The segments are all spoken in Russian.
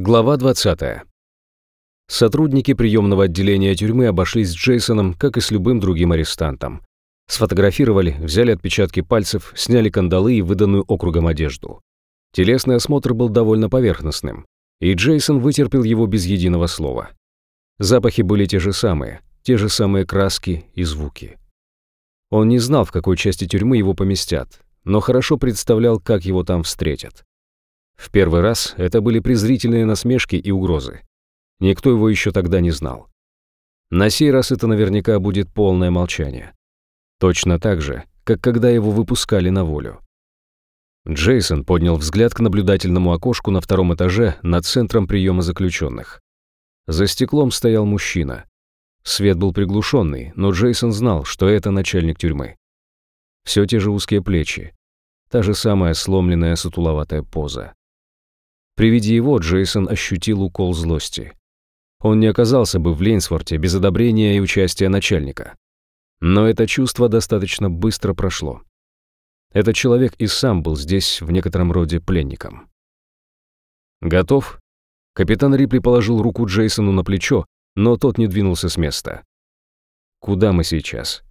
Глава 20. Сотрудники приемного отделения тюрьмы обошлись с Джейсоном, как и с любым другим арестантом. Сфотографировали, взяли отпечатки пальцев, сняли кандалы и выданную округом одежду. Телесный осмотр был довольно поверхностным, и Джейсон вытерпел его без единого слова. Запахи были те же самые, те же самые краски и звуки. Он не знал, в какой части тюрьмы его поместят, но хорошо представлял, как его там встретят. В первый раз это были презрительные насмешки и угрозы. Никто его еще тогда не знал. На сей раз это наверняка будет полное молчание. Точно так же, как когда его выпускали на волю. Джейсон поднял взгляд к наблюдательному окошку на втором этаже над центром приема заключенных. За стеклом стоял мужчина. Свет был приглушенный, но Джейсон знал, что это начальник тюрьмы. Все те же узкие плечи, та же самая сломленная сутуловатая поза. При виде его Джейсон ощутил укол злости. Он не оказался бы в Лейнсворте без одобрения и участия начальника. Но это чувство достаточно быстро прошло. Этот человек и сам был здесь в некотором роде пленником. «Готов?» Капитан Рипли положил руку Джейсону на плечо, но тот не двинулся с места. «Куда мы сейчас?»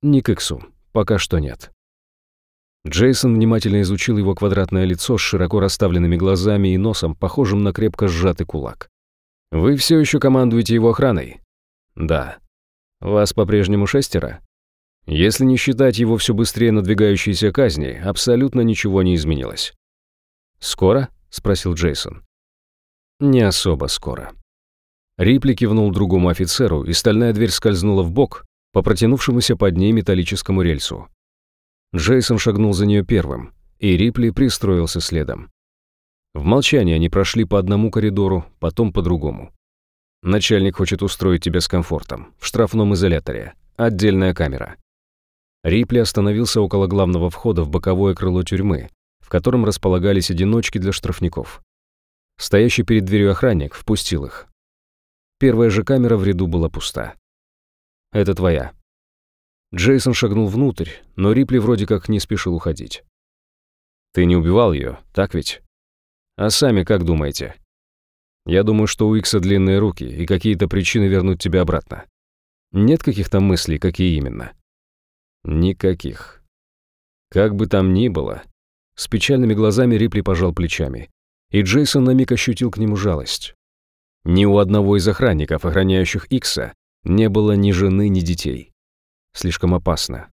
«Не к Иксу. Пока что нет». Джейсон внимательно изучил его квадратное лицо с широко расставленными глазами и носом, похожим на крепко сжатый кулак. «Вы все еще командуете его охраной?» «Да». «Вас по-прежнему шестеро?» «Если не считать его все быстрее надвигающейся казни, абсолютно ничего не изменилось». «Скоро?» — спросил Джейсон. «Не особо скоро». Рипли кивнул другому офицеру, и стальная дверь скользнула в бок по протянувшемуся под ней металлическому рельсу. Джейсон шагнул за нее первым, и Рипли пристроился следом. В молчании они прошли по одному коридору, потом по другому. Начальник хочет устроить тебя с комфортом. В штрафном изоляторе. Отдельная камера. Рипли остановился около главного входа в боковое крыло тюрьмы, в котором располагались одиночки для штрафников. Стоящий перед дверью охранник впустил их. Первая же камера в ряду была пуста. «Это твоя», Джейсон шагнул внутрь, но Рипли вроде как не спешил уходить. «Ты не убивал ее, так ведь? А сами как думаете?» «Я думаю, что у Икса длинные руки и какие-то причины вернуть тебя обратно. Нет каких-то мыслей, какие именно?» «Никаких. Как бы там ни было...» С печальными глазами Рипли пожал плечами, и Джейсон на миг ощутил к нему жалость. Ни у одного из охранников, охраняющих Икса, не было ни жены, ни детей. Слишком опасно.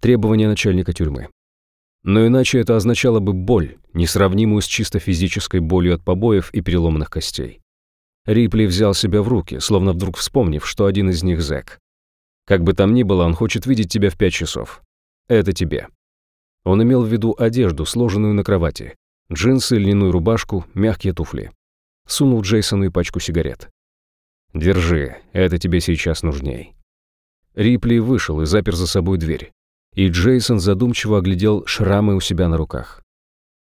Требования начальника тюрьмы. Но иначе это означало бы боль, несравнимую с чисто физической болью от побоев и переломанных костей. Рипли взял себя в руки, словно вдруг вспомнив, что один из них зэк. Как бы там ни было, он хочет видеть тебя в пять часов. Это тебе. Он имел в виду одежду, сложенную на кровати. Джинсы, льняную рубашку, мягкие туфли. Сунул Джейсону и пачку сигарет. «Держи, это тебе сейчас нужней». Рипли вышел и запер за собой дверь. И Джейсон задумчиво оглядел шрамы у себя на руках.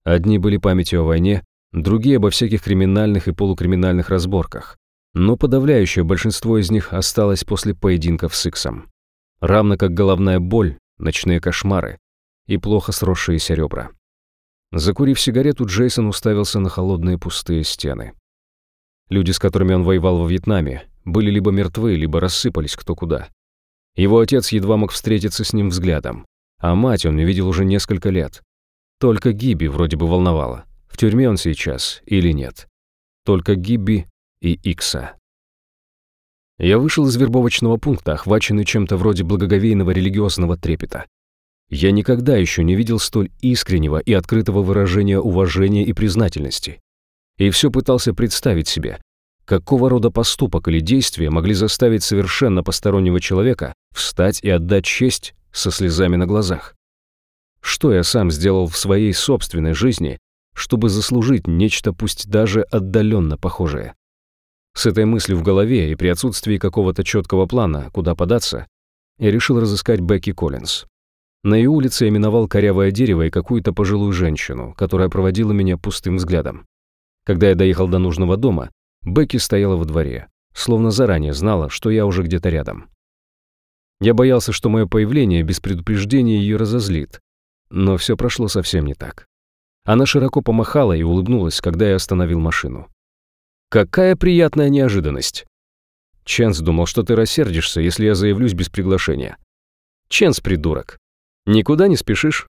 Одни были памятью о войне, другие обо всяких криминальных и полукриминальных разборках. Но подавляющее большинство из них осталось после поединков с Иксом. Равно как головная боль, ночные кошмары и плохо сросшиеся ребра. Закурив сигарету, Джейсон уставился на холодные пустые стены. Люди, с которыми он воевал во Вьетнаме, были либо мертвы, либо рассыпались кто куда. Его отец едва мог встретиться с ним взглядом, а мать он не видел уже несколько лет. Только Гиби вроде бы волновала, в тюрьме он сейчас или нет. Только Гиби и Икса. Я вышел из вербовочного пункта, охваченный чем-то вроде благоговейного религиозного трепета. Я никогда еще не видел столь искреннего и открытого выражения уважения и признательности. И все пытался представить себе, какого рода поступок или действие могли заставить совершенно постороннего человека встать и отдать честь со слезами на глазах? Что я сам сделал в своей собственной жизни, чтобы заслужить нечто пусть даже отдаленно похожее? С этой мыслью в голове и при отсутствии какого-то четкого плана, куда податься, я решил разыскать Бекки Коллинз. На ее улице я миновал корявое дерево и какую-то пожилую женщину, которая проводила меня пустым взглядом. Когда я доехал до нужного дома, Бекки стояла во дворе, словно заранее знала, что я уже где-то рядом. Я боялся, что мое появление без предупреждения ее разозлит, но все прошло совсем не так. Она широко помахала и улыбнулась, когда я остановил машину. Какая приятная неожиданность. Ченс думал, что ты рассердишься, если я заявлюсь без приглашения. Ченс, придурок. Никуда не спешишь?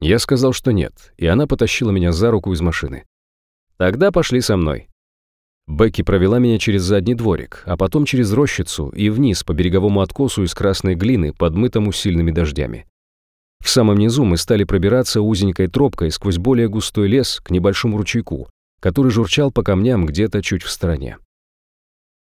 Я сказал, что нет, и она потащила меня за руку из машины. Тогда пошли со мной. Бекки провела меня через задний дворик, а потом через рощицу и вниз по береговому откосу из красной глины, подмытому сильными дождями. В самом низу мы стали пробираться узенькой тропкой сквозь более густой лес к небольшому ручейку, который журчал по камням где-то чуть в стороне.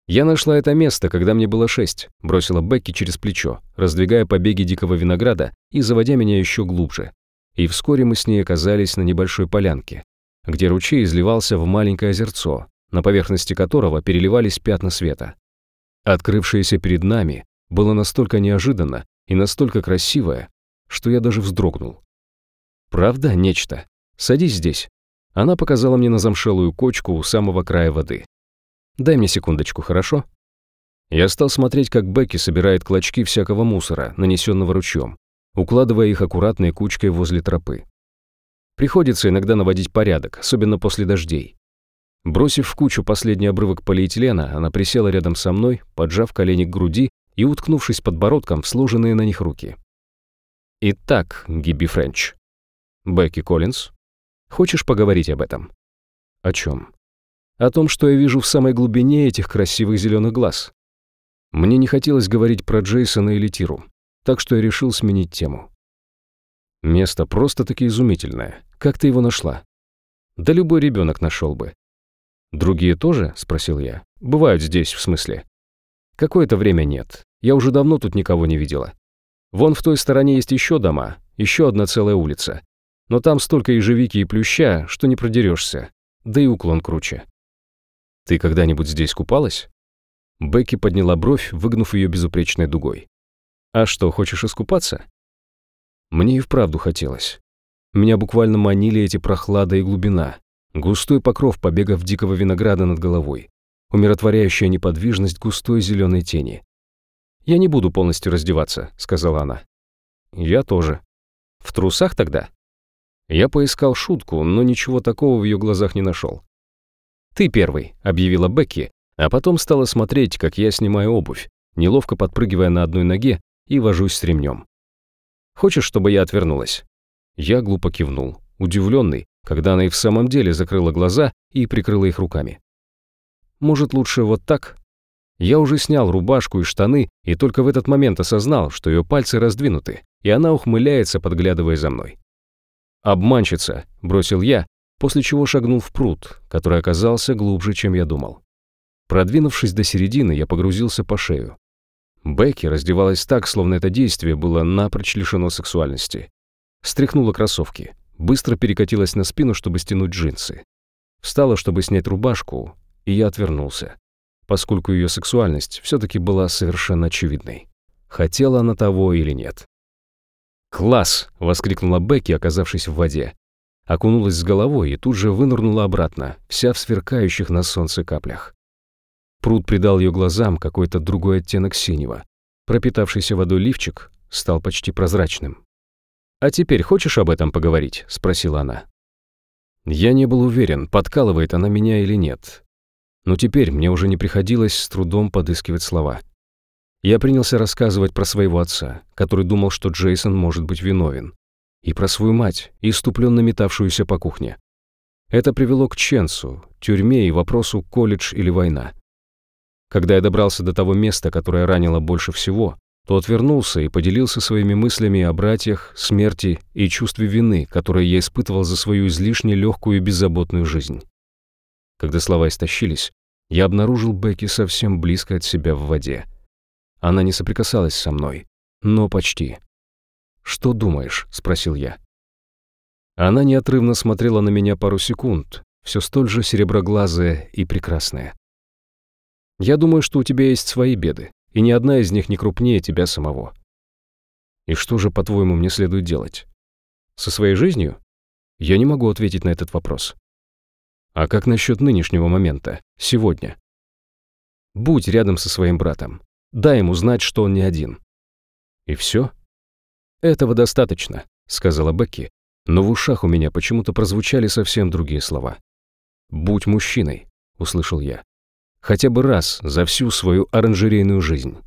«Я нашла это место, когда мне было шесть», — бросила Бекки через плечо, раздвигая побеги дикого винограда и заводя меня еще глубже. И вскоре мы с ней оказались на небольшой полянке, где ручей изливался в маленькое озерцо, на поверхности которого переливались пятна света. Открывшееся перед нами было настолько неожиданно и настолько красивое, что я даже вздрогнул. «Правда, нечто? Садись здесь». Она показала мне на замшелую кочку у самого края воды. «Дай мне секундочку, хорошо?» Я стал смотреть, как Бекки собирает клочки всякого мусора, нанесенного ручьем, укладывая их аккуратной кучкой возле тропы. Приходится иногда наводить порядок, особенно после дождей. Бросив в кучу последний обрывок полиэтилена, она присела рядом со мной, поджав колени к груди и уткнувшись подбородком в сложенные на них руки. «Итак, Гибби Френч. Бекки Коллинз, хочешь поговорить об этом?» «О чем?» «О том, что я вижу в самой глубине этих красивых зеленых глаз». Мне не хотелось говорить про Джейсона или Тиру, так что я решил сменить тему. Место просто-таки изумительное. Как ты его нашла? Да любой ребенок нашел бы. Другие тоже? Спросил я. Бывают здесь, в смысле? Какое-то время нет. Я уже давно тут никого не видела. Вон в той стороне есть еще дома, еще одна целая улица. Но там столько ежевики и плюща, что не продерешься. Да и уклон круче. Ты когда-нибудь здесь купалась? Бекки подняла бровь, выгнув ее безупречной дугой. А что, хочешь искупаться? Мне и вправду хотелось. Меня буквально манили эти прохлада и глубина, густой покров побегов дикого винограда над головой, умиротворяющая неподвижность густой зеленой тени, «Я не буду полностью раздеваться», — сказала она. «Я тоже». «В трусах тогда?» Я поискал шутку, но ничего такого в ее глазах не нашел. «Ты первый», — объявила Бекки, а потом стала смотреть, как я снимаю обувь, неловко подпрыгивая на одной ноге и вожусь с ремнем. «Хочешь, чтобы я отвернулась?» Я глупо кивнул, удивленный, когда она и в самом деле закрыла глаза и прикрыла их руками. «Может, лучше вот так?» Я уже снял рубашку и штаны и только в этот момент осознал, что ее пальцы раздвинуты, и она ухмыляется, подглядывая за мной. «Обманщица», — бросил я, после чего шагнул в пруд, который оказался глубже, чем я думал. Продвинувшись до середины, я погрузился по шею. Бекки раздевалась так, словно это действие было напрочь лишено сексуальности. Стряхнула кроссовки, быстро перекатилась на спину, чтобы стянуть джинсы. Встала, чтобы снять рубашку, и я отвернулся поскольку ее сексуальность все-таки была совершенно очевидной. Хотела она того или нет. «Класс!» — воскликнула Бекки, оказавшись в воде. Окунулась с головой и тут же вынырнула обратно, вся в сверкающих на солнце каплях. Пруд придал ее глазам какой-то другой оттенок синего. Пропитавшийся водой лифчик стал почти прозрачным. «А теперь хочешь об этом поговорить?» — спросила она. Я не был уверен, подкалывает она меня или нет, но теперь мне уже не приходилось с трудом подыскивать слова. Я принялся рассказывать про своего отца, который думал, что Джейсон может быть виновен, и про свою мать, иступленно метавшуюся по кухне. Это привело к Ченсу, тюрьме и вопросу колледж или война. Когда я добрался до того места, которое ранило больше всего, то отвернулся и поделился своими мыслями о братьях, смерти и чувстве вины, которое я испытывал за свою излишне легкую и беззаботную жизнь. Когда слова истощились, я обнаружил Бекки совсем близко от себя в воде. Она не соприкасалась со мной, но почти. «Что думаешь?» — спросил я. Она неотрывно смотрела на меня пару секунд, все столь же сереброглазая и прекрасная. «Я думаю, что у тебя есть свои беды, и ни одна из них не крупнее тебя самого. И что же, по-твоему, мне следует делать? Со своей жизнью? Я не могу ответить на этот вопрос. А как насчет нынешнего момента, сегодня? Будь рядом со своим братом. Дай ему знать, что он не один. И все? Этого достаточно, сказала Бекки, но в ушах у меня почему-то прозвучали совсем другие слова. Будь мужчиной. — услышал я. «Хотя бы раз за всю свою оранжерейную жизнь».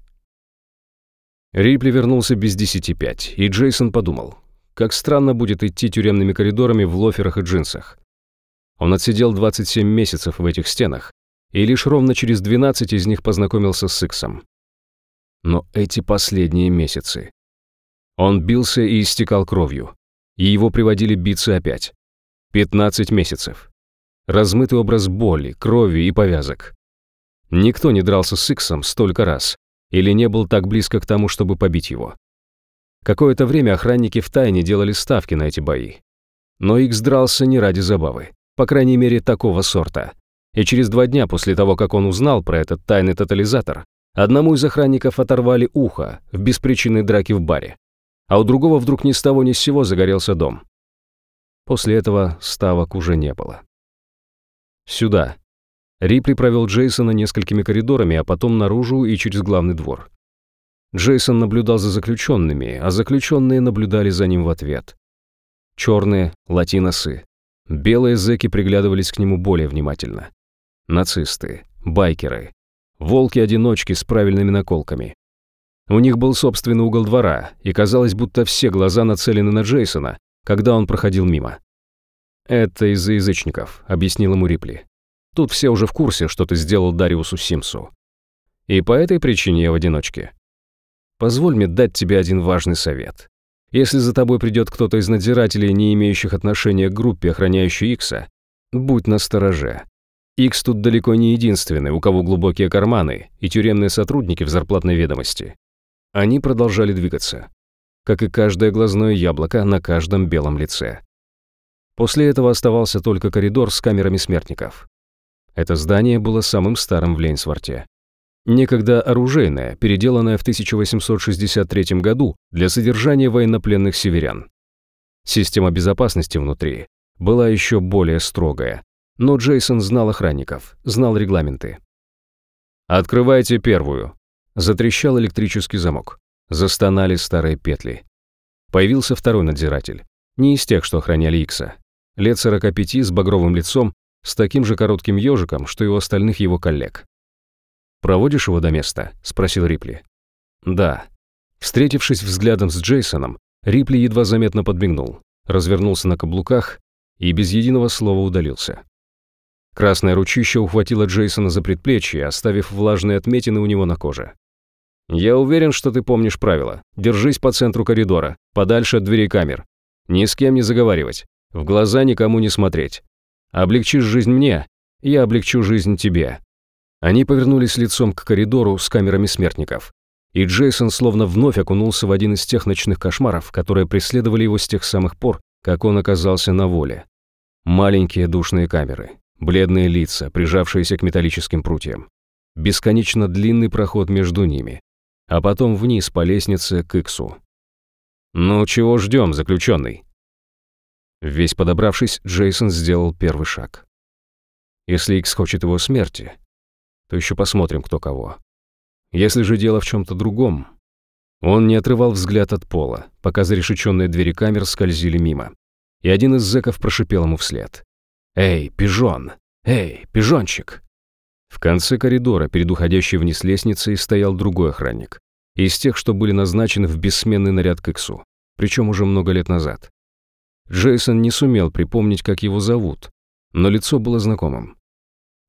Рипли вернулся без десяти пять, и Джейсон подумал, как странно будет идти тюремными коридорами в лоферах и джинсах. Он отсидел 27 месяцев в этих стенах, и лишь ровно через 12 из них познакомился с Иксом. Но эти последние месяцы... Он бился и истекал кровью, и его приводили биться опять. 15 месяцев. Размытый образ боли, крови и повязок. Никто не дрался с Иксом столько раз, или не был так близко к тому, чтобы побить его. Какое-то время охранники втайне делали ставки на эти бои. Но Икс дрался не ради забавы, по крайней мере, такого сорта. И через два дня после того, как он узнал про этот тайный тотализатор, одному из охранников оторвали ухо в беспричинной драке в баре, а у другого вдруг ни с того ни с сего загорелся дом. После этого ставок уже не было. «Сюда», Рипли провел Джейсона несколькими коридорами, а потом наружу и через главный двор. Джейсон наблюдал за заключенными, а заключенные наблюдали за ним в ответ. Черные, латиносы. Белые зэки приглядывались к нему более внимательно. Нацисты, байкеры, волки-одиночки с правильными наколками. У них был собственный угол двора, и казалось, будто все глаза нацелены на Джейсона, когда он проходил мимо. «Это из-за язычников», — объяснил ему Рипли. Тут все уже в курсе, что ты сделал Дариусу Симсу. И по этой причине я в одиночке. Позволь мне дать тебе один важный совет. Если за тобой придет кто-то из надзирателей, не имеющих отношения к группе, охраняющей Икса, будь настороже. Икс тут далеко не единственный, у кого глубокие карманы и тюремные сотрудники в зарплатной ведомости. Они продолжали двигаться, как и каждое глазное яблоко на каждом белом лице. После этого оставался только коридор с камерами смертников. Это здание было самым старым в Лейнсворте. Некогда оружейное, переделанное в 1863 году для содержания военнопленных северян. Система безопасности внутри была еще более строгая, но Джейсон знал охранников, знал регламенты. «Открывайте первую!» Затрещал электрический замок. Застонали старые петли. Появился второй надзиратель. Не из тех, что охраняли Икса. Лет 45 с багровым лицом с таким же коротким ежиком, что и у остальных его коллег. «Проводишь его до места?» – спросил Рипли. «Да». Встретившись взглядом с Джейсоном, Рипли едва заметно подмигнул, развернулся на каблуках и без единого слова удалился. Красное ручище ухватило Джейсона за предплечье, оставив влажные отметины у него на коже. «Я уверен, что ты помнишь правила. Держись по центру коридора, подальше от дверей камер. Ни с кем не заговаривать, в глаза никому не смотреть. Облегчишь жизнь мне, я облегчу жизнь тебе». Они повернулись лицом к коридору с камерами смертников. И Джейсон словно вновь окунулся в один из тех ночных кошмаров, которые преследовали его с тех самых пор, как он оказался на воле. Маленькие душные камеры, бледные лица, прижавшиеся к металлическим прутьям. Бесконечно длинный проход между ними. А потом вниз по лестнице к Иксу. «Ну, чего ждем, заключенный?» Весь подобравшись, Джейсон сделал первый шаг. Если Икс хочет его смерти, то еще посмотрим, кто кого. Если же дело в чем-то другом... Он не отрывал взгляд от пола, пока зарешеченные двери камер скользили мимо. И один из зэков прошипел ему вслед. «Эй, пижон! Эй, пижончик!» В конце коридора, перед уходящей вниз лестницей, стоял другой охранник. Из тех, что были назначены в бессменный наряд к Иксу. Причем уже много лет назад. Джейсон не сумел припомнить, как его зовут, но лицо было знакомым.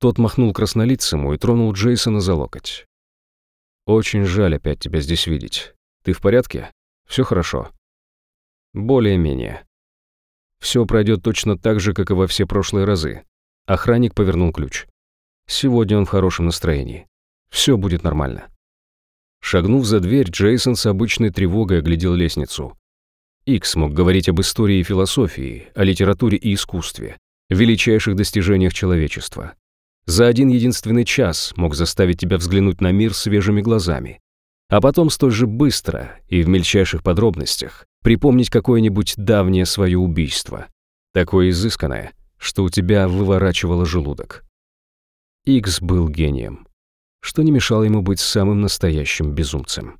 Тот махнул краснолицему и тронул Джейсона за локоть. «Очень жаль опять тебя здесь видеть. Ты в порядке? Все хорошо?» «Более-менее. Все пройдет точно так же, как и во все прошлые разы». Охранник повернул ключ. «Сегодня он в хорошем настроении. Все будет нормально». Шагнув за дверь, Джейсон с обычной тревогой оглядел лестницу. Икс мог говорить об истории и философии, о литературе и искусстве, величайших достижениях человечества. За один единственный час мог заставить тебя взглянуть на мир свежими глазами, а потом столь же быстро и в мельчайших подробностях припомнить какое-нибудь давнее свое убийство, такое изысканное, что у тебя выворачивало желудок. Икс был гением, что не мешало ему быть самым настоящим безумцем.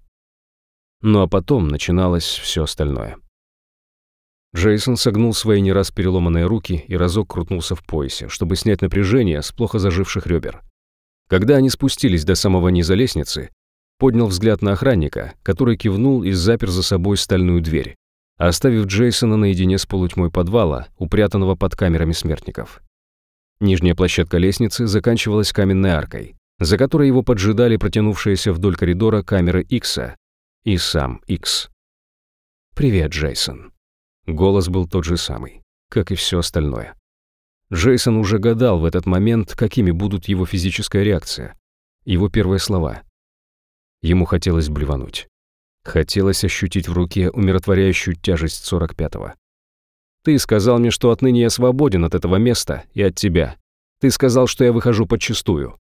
Ну а потом начиналось все остальное. Джейсон согнул свои не раз переломанные руки и разок крутнулся в поясе, чтобы снять напряжение с плохо заживших ребер. Когда они спустились до самого низа лестницы, поднял взгляд на охранника, который кивнул и запер за собой стальную дверь, оставив Джейсона наедине с полутьмой подвала, упрятанного под камерами смертников. Нижняя площадка лестницы заканчивалась каменной аркой, за которой его поджидали протянувшиеся вдоль коридора камеры Икса и сам Икс. «Привет, Джейсон». Голос был тот же самый, как и все остальное. Джейсон уже гадал в этот момент, какими будут его физическая реакция, его первые слова. Ему хотелось блевануть. Хотелось ощутить в руке умиротворяющую тяжесть 45-го. Ты сказал мне, что отныне я свободен от этого места и от тебя. Ты сказал, что я выхожу подчистую.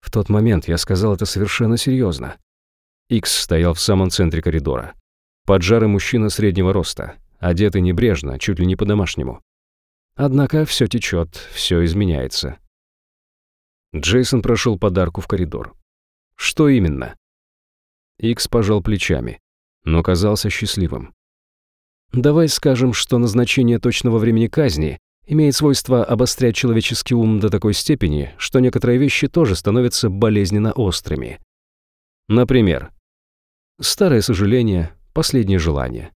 В тот момент я сказал это совершенно серьезно. Икс стоял в самом центре коридора. Поджарый мужчина среднего роста, одетый небрежно, чуть ли не по-домашнему. Однако все течет, все изменяется. Джейсон прошел подарку в коридор. Что именно? Икс пожал плечами, но казался счастливым. Давай скажем, что назначение точного времени казни имеет свойство обострять человеческий ум до такой степени, что некоторые вещи тоже становятся болезненно острыми. Например, старое сожаление, последнее желание.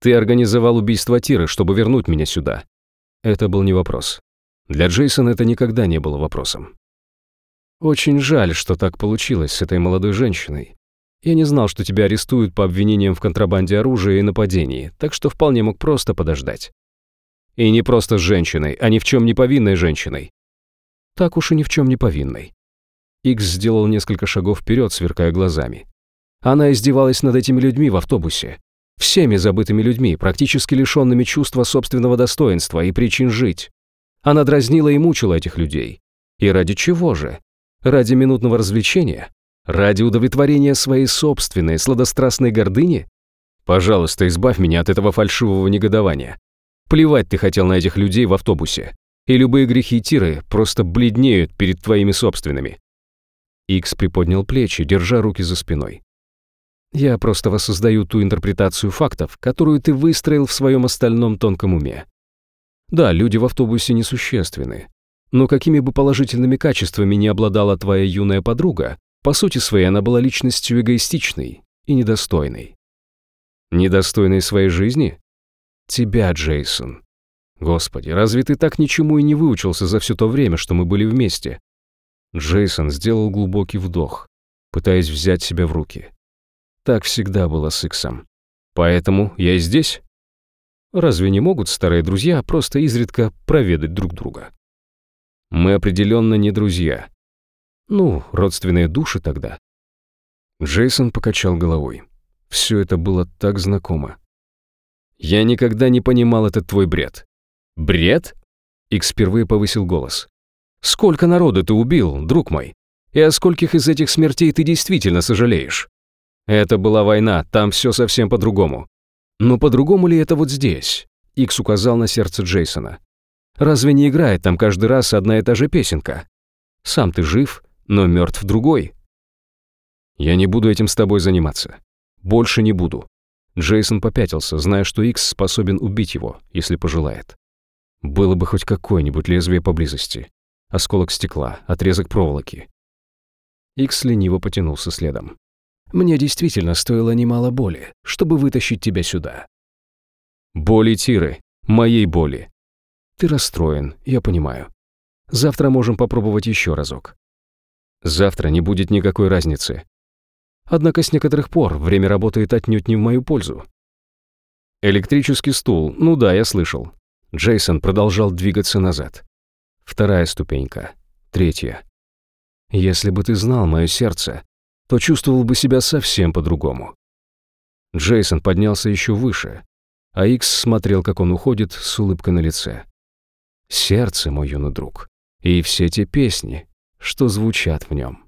Ты организовал убийство Тиры, чтобы вернуть меня сюда. Это был не вопрос. Для Джейсона это никогда не было вопросом. Очень жаль, что так получилось с этой молодой женщиной. Я не знал, что тебя арестуют по обвинениям в контрабанде оружия и нападении, так что вполне мог просто подождать. И не просто с женщиной, а ни в чем не повинной женщиной. Так уж и ни в чем не повинной. Икс сделал несколько шагов вперед, сверкая глазами. Она издевалась над этими людьми в автобусе. Всеми забытыми людьми, практически лишенными чувства собственного достоинства и причин жить. Она дразнила и мучила этих людей. И ради чего же? Ради минутного развлечения? Ради удовлетворения своей собственной сладострастной гордыни? Пожалуйста, избавь меня от этого фальшивого негодования. Плевать ты хотел на этих людей в автобусе. И любые грехи Тиры просто бледнеют перед твоими собственными. Икс приподнял плечи, держа руки за спиной. Я просто воссоздаю ту интерпретацию фактов, которую ты выстроил в своем остальном тонком уме. Да, люди в автобусе несущественны. Но какими бы положительными качествами не обладала твоя юная подруга, по сути своей она была личностью эгоистичной и недостойной. Недостойной своей жизни? Тебя, Джейсон. Господи, разве ты так ничему и не выучился за все то время, что мы были вместе? Джейсон сделал глубокий вдох, пытаясь взять себя в руки. Так всегда было с Иксом. Поэтому я здесь. Разве не могут старые друзья просто изредка проведать друг друга? Мы определенно не друзья. Ну, родственные души тогда. Джейсон покачал головой. Все это было так знакомо. Я никогда не понимал этот твой бред. Бред? Икс впервые повысил голос. Сколько народу ты убил, друг мой? И о скольких из этих смертей ты действительно сожалеешь? Это была война, там все совсем по-другому. Но по-другому ли это вот здесь? Икс указал на сердце Джейсона. Разве не играет там каждый раз одна и та же песенка? Сам ты жив, но мертв другой. Я не буду этим с тобой заниматься. Больше не буду. Джейсон попятился, зная, что Икс способен убить его, если пожелает. Было бы хоть какое-нибудь лезвие поблизости. Осколок стекла, отрезок проволоки. Икс лениво потянулся следом. «Мне действительно стоило немало боли, чтобы вытащить тебя сюда». «Боли Тиры, моей боли». «Ты расстроен, я понимаю. Завтра можем попробовать еще разок». «Завтра не будет никакой разницы. Однако с некоторых пор время работает отнюдь не в мою пользу. Электрический стул, ну да, я слышал. Джейсон продолжал двигаться назад. Вторая ступенька. Третья. Если бы ты знал мое сердце, то чувствовал бы себя совсем по-другому. Джейсон поднялся еще выше, а Икс смотрел, как он уходит с улыбкой на лице. Сердце, мой юный друг, и все те песни, что звучат в нем.